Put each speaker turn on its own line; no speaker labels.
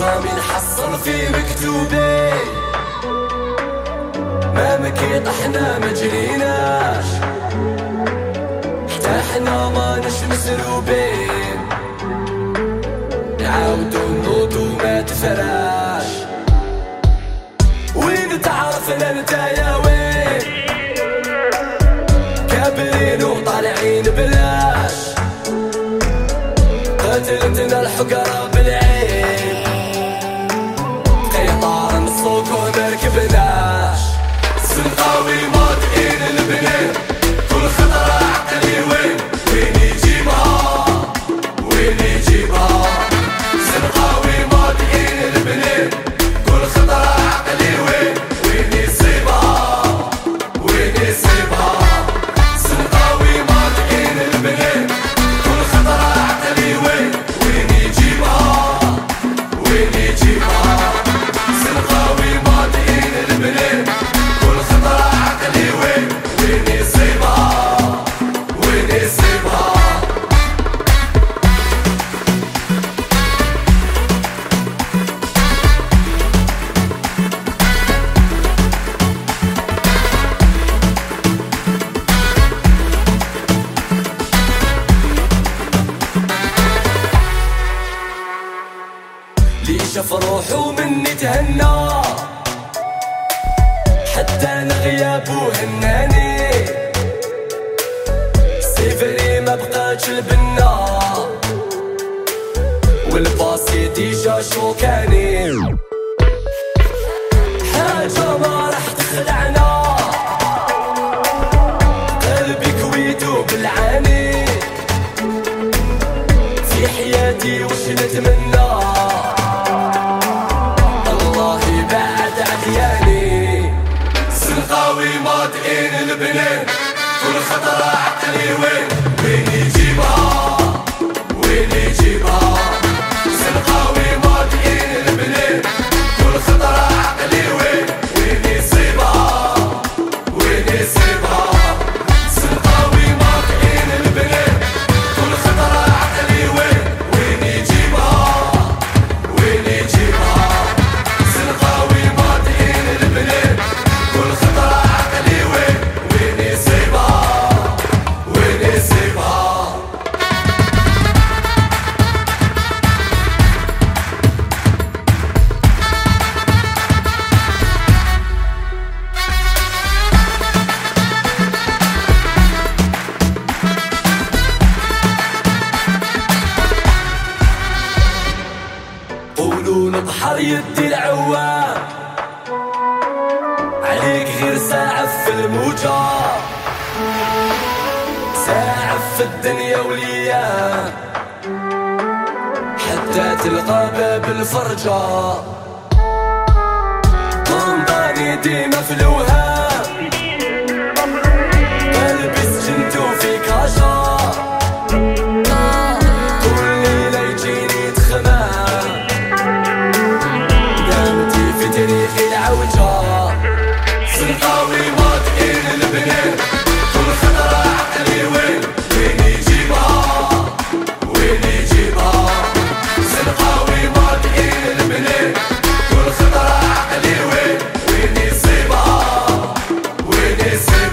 رامي نحصل في مكتوبي. ما مكيط إحنا ما جريناش. حتى إحنا ما نش مسلوبين نعاودو نوضو ما تفراش. وين تعرفنا انت يا وين؟ كابرين وطالعين بلاش. قتلتنا الحقرة لي شاف روحو مني تهنى. حتى أنا غيابو هناني c'est vrai ما بقاتش البنا. وال passé déjà شوكاني حاجة ما راح تخلعنا. قلبي كويتو بالعاني في حياتي وش نتمنى. beni Kuru satalar. يدي العوام. عليك غير ساعة في الموجة. ساعة في الدنيا وليام حتى تلقى باب الفرجة. ضمضاني ديما في الوهام It's